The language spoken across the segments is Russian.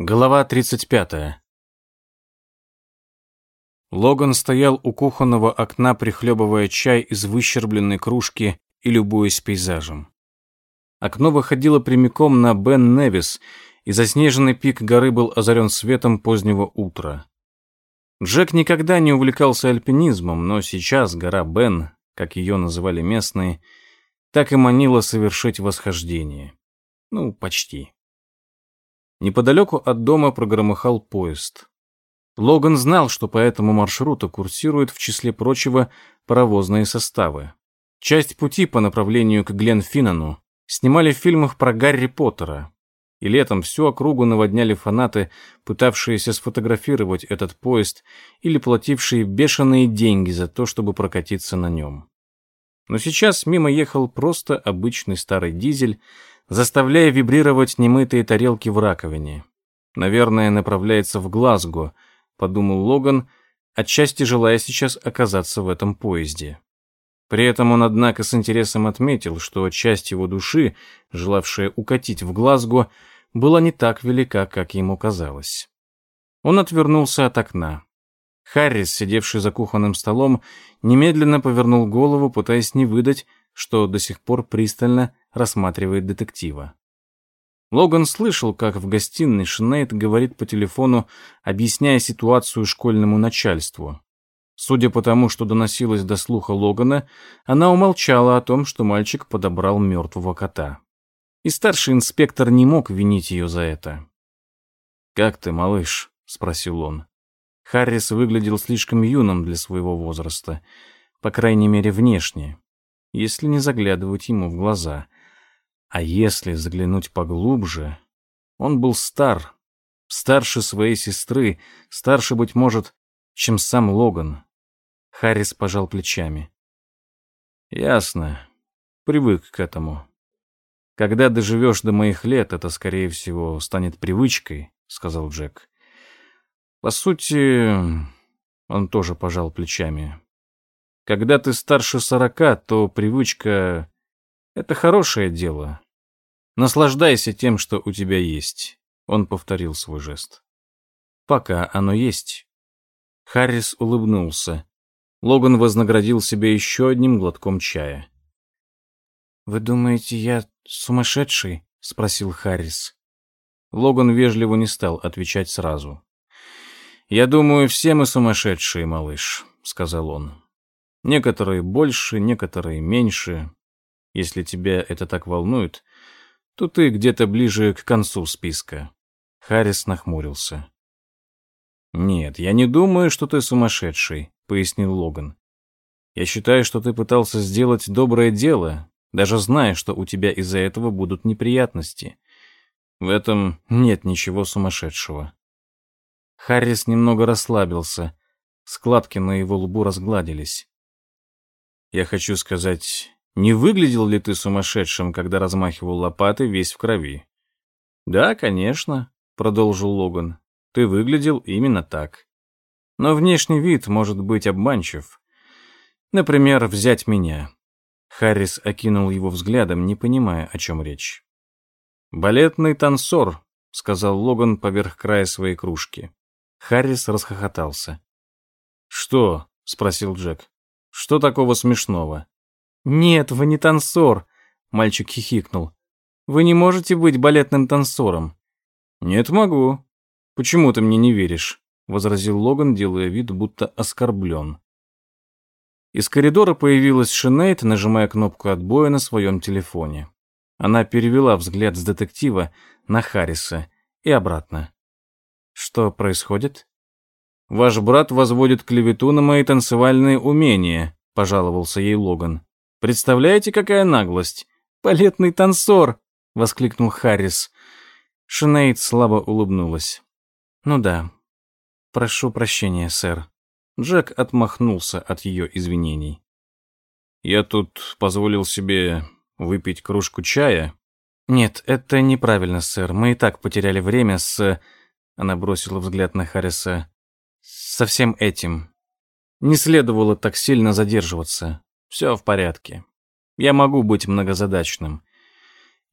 Глава 35. Логан стоял у кухонного окна, прихлебывая чай из выщербленной кружки и любуясь пейзажем. Окно выходило прямиком на Бен Невис, и заснеженный пик горы был озарен светом позднего утра. Джек никогда не увлекался альпинизмом, но сейчас гора Бен, как ее называли местные, так и манила совершить восхождение. Ну, почти. Неподалеку от дома прогромыхал поезд. Логан знал, что по этому маршруту курсируют, в числе прочего, паровозные составы. Часть пути по направлению к Гленфинану снимали в фильмах про Гарри Поттера, и летом всю округу наводняли фанаты, пытавшиеся сфотографировать этот поезд или платившие бешеные деньги за то, чтобы прокатиться на нем. Но сейчас мимо ехал просто обычный старый дизель, заставляя вибрировать немытые тарелки в раковине. Наверное, направляется в Глазго, подумал Логан, отчасти желая сейчас оказаться в этом поезде. При этом он, однако, с интересом отметил, что часть его души, желавшая укатить в Глазго, была не так велика, как ему казалось. Он отвернулся от окна. Харрис, сидевший за кухонным столом, немедленно повернул голову, пытаясь не выдать, что до сих пор пристально рассматривает детектива. Логан слышал, как в гостиной Шинейд говорит по телефону, объясняя ситуацию школьному начальству. Судя по тому, что доносилось до слуха Логана, она умолчала о том, что мальчик подобрал мертвого кота. И старший инспектор не мог винить ее за это. «Как ты, малыш?» — спросил он. Харрис выглядел слишком юным для своего возраста, по крайней мере, внешне, если не заглядывать ему в глаза — а если заглянуть поглубже, он был стар, старше своей сестры, старше, быть может, чем сам Логан. Харрис пожал плечами. «Ясно. Привык к этому. Когда доживешь до моих лет, это, скорее всего, станет привычкой», — сказал Джек. «По сути...» — он тоже пожал плечами. «Когда ты старше сорока, то привычка это хорошее дело. Наслаждайся тем, что у тебя есть. Он повторил свой жест. Пока оно есть. Харрис улыбнулся. Логан вознаградил себя еще одним глотком чая. «Вы думаете, я сумасшедший?» — спросил Харрис. Логан вежливо не стал отвечать сразу. «Я думаю, все мы сумасшедшие, малыш», — сказал он. «Некоторые больше, некоторые меньше. Если тебя это так волнует, то ты где-то ближе к концу списка. Харрис нахмурился. «Нет, я не думаю, что ты сумасшедший», — пояснил Логан. «Я считаю, что ты пытался сделать доброе дело, даже зная, что у тебя из-за этого будут неприятности. В этом нет ничего сумасшедшего». Харрис немного расслабился. Складки на его лбу разгладились. «Я хочу сказать, не выглядел ли ты сумасшедшим, когда размахивал лопатой весь в крови? Да, конечно, продолжил Логан. Ты выглядел именно так. Но внешний вид может быть обманчив. Например, взять меня. Харрис окинул его взглядом, не понимая, о чем речь. «Балетный танцор», — сказал Логан поверх края своей кружки. Харрис расхохотался. «Что?» — спросил Джек. «Что такого смешного?» «Нет, вы не танцор», — мальчик хихикнул. «Вы не можете быть балетным танцором». «Нет, могу». «Почему ты мне не веришь?» — возразил Логан, делая вид, будто оскорблен. Из коридора появилась Шинейд, нажимая кнопку отбоя на своем телефоне. Она перевела взгляд с детектива на Харриса и обратно. «Что происходит?» «Ваш брат возводит клевету на мои танцевальные умения», — пожаловался ей Логан. Представляете, какая наглость? Балетный танцор!» — воскликнул Харрис. Шинейд слабо улыбнулась. «Ну да. Прошу прощения, сэр». Джек отмахнулся от ее извинений. «Я тут позволил себе выпить кружку чая». «Нет, это неправильно, сэр. Мы и так потеряли время с...» Она бросила взгляд на Харриса. «Со всем этим. Не следовало так сильно задерживаться. Все в порядке. Я могу быть многозадачным.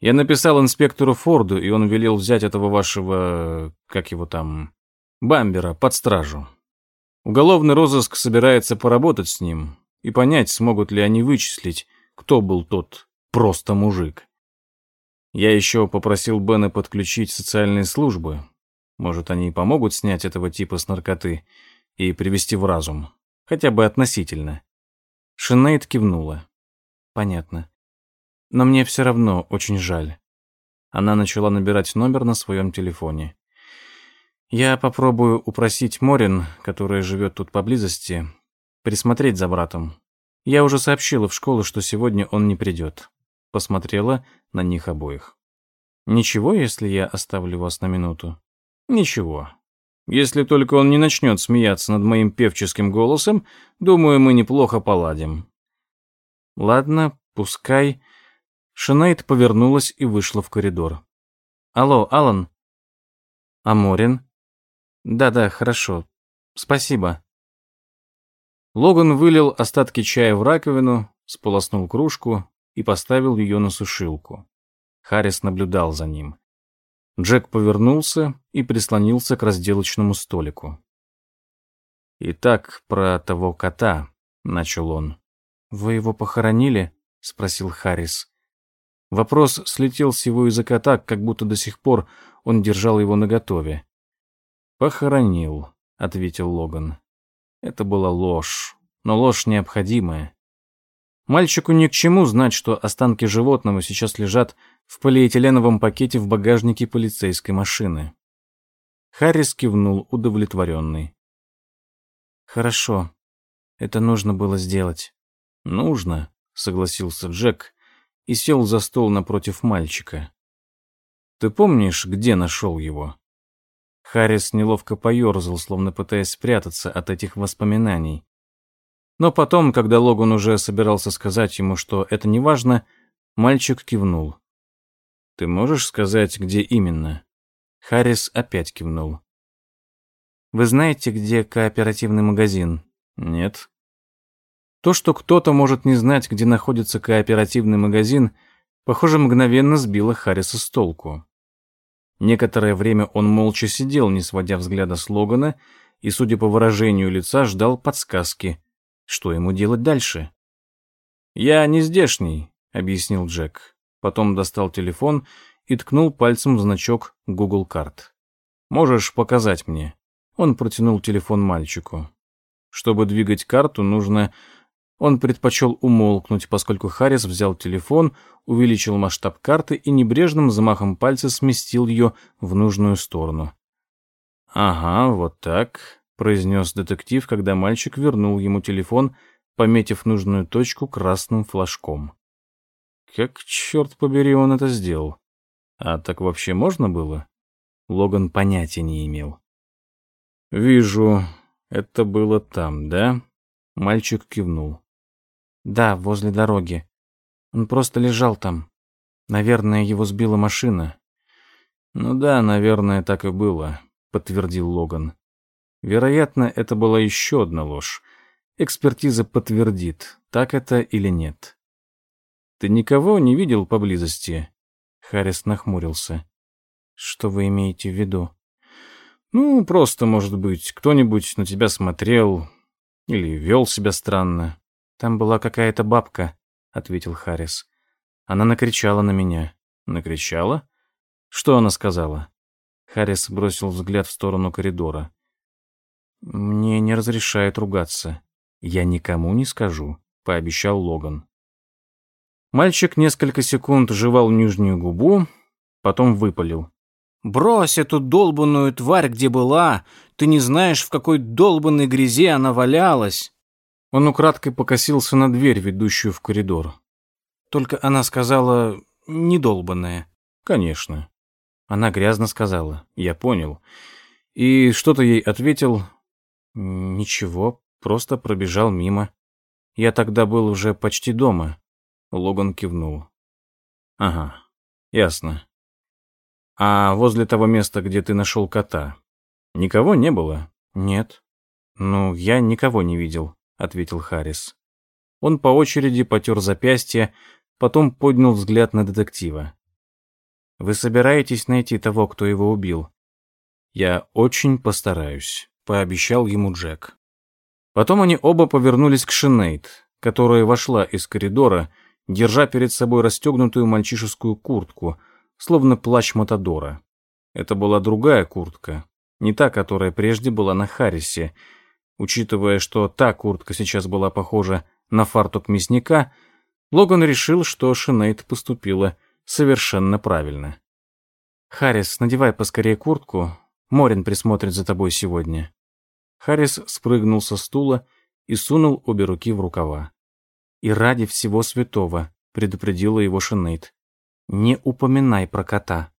Я написал инспектору Форду, и он велел взять этого вашего... как его там... Бамбера под стражу. Уголовный розыск собирается поработать с ним и понять, смогут ли они вычислить, кто был тот просто мужик. Я еще попросил Бена подключить социальные службы. Может, они помогут снять этого типа с наркоты и привести в разум. Хотя бы относительно. Шинейд кивнула. Понятно. Но мне все равно очень жаль. Она начала набирать номер на своем телефоне. Я попробую упросить Морин, которая живет тут поблизости, присмотреть за братом. Я уже сообщила в школу, что сегодня он не придет. Посмотрела на них обоих. Ничего, если я оставлю вас на минуту? Ничего. Если только он не начнет смеяться над моим певческим голосом, думаю, мы неплохо поладим. Ладно, пускай. Шинейд повернулась и вышла в коридор. Алло, Алан. А Морин? Да-да, хорошо. Спасибо. Логан вылил остатки чая в раковину, сполоснул кружку и поставил ее на сушилку. Харрис наблюдал за ним. Джек повернулся и прислонился к разделочному столику. «Итак, про того кота», — начал он. «Вы его похоронили?» — спросил Харрис. Вопрос слетел с его языка так, как будто до сих пор он держал его наготове. «Похоронил», — ответил Логан. Это была ложь, но ложь необходимая. Мальчику ни к чему знать, что останки животного сейчас лежат в полиэтиленовом пакете в багажнике полицейской машины. Харрис кивнул, удовлетворенный. «Хорошо. Это нужно было сделать». «Нужно», — согласился Джек и сел за стол напротив мальчика. «Ты помнишь, где нашел его?» Харрис неловко поерзал, словно пытаясь спрятаться от этих воспоминаний. Но потом, когда Логан уже собирался сказать ему, что это не важно, мальчик кивнул. «Ты можешь сказать, где именно?» Харрис опять кивнул. «Вы знаете, где кооперативный магазин?» «Нет». То, что кто-то может не знать, где находится кооперативный магазин, похоже, мгновенно сбило Харриса с толку. Некоторое время он молча сидел, не сводя взгляда с Логана, и, судя по выражению лица, ждал подсказки, что ему делать дальше. «Я не здешний», — объяснил Джек. Потом достал телефон и ткнул пальцем в значок Google карт. «Можешь показать мне?» Он протянул телефон мальчику. Чтобы двигать карту, нужно он предпочел умолкнуть, поскольку Харрис взял телефон, увеличил масштаб карты и небрежным замахом пальца сместил ее в нужную сторону. «Ага, вот так», — произнес детектив, когда мальчик вернул ему телефон, пометив нужную точку красным флажком. Как, черт побери, он это сделал? А так вообще можно было? Логан понятия не имел. «Вижу, это было там, да?» Мальчик кивнул. Да, возле дороги. Он просто лежал там. Наверное, его сбила машина. Ну да, наверное, так и было, подтвердил Логан. Вероятно, это была еще одна ложь. Экспертиза подтвердит, так это или нет. Ты никого не видел поблизости? Харрис нахмурился. Что вы имеете в виду? Ну, просто, может быть, кто-нибудь на тебя смотрел или вел себя странно. Там была какая-то бабка, ответил Харрис. Она накричала на меня. Накричала? Что она сказала? Харрис бросил взгляд в сторону коридора. Мне не разрешают ругаться. Я никому не скажу, пообещал Логан. Мальчик несколько секунд жевал нижнюю губу, потом выпалил. «Брось эту долбанную тварь, где была! Ты не знаешь, в какой долбанной грязи она валялась!» Он украдкой покосился на дверь, ведущую в коридор. Только она сказала «недолбанная». «Конечно». Она грязно сказала. «Я понял». И что-то ей ответил «Ничего, просто пробежал мимо. Я тогда был уже почти дома». Логан кивнул. «Ага, ясно. А возле того места, где ты нашел кота, никого не было?» «Нет». «Ну, я никого не видел». — ответил Харрис. Он по очереди потер запястье, потом поднял взгляд на детектива. Вы собираетесь найти того, кто его убил? Я очень постараюсь, пообещал ему Джек. Потом они оба повернулись к Шинейд, которая вошла из коридора, держа перед собой расстегнутую мальчишескую куртку, словно плащ Матадора. Это была другая куртка, не та, которая прежде была на Харрисе. Учитывая, что та куртка сейчас была похожа на фартук мясника, Логан решил, что Шинейд поступила совершенно правильно. «Харрис, надевай поскорее куртку, Морин присмотрит за тобой сегодня». Харрис спрыгнул со стула и сунул обе руки в рукава. «И ради всего святого», — предупредила его Шинейд, — «не упоминай про кота».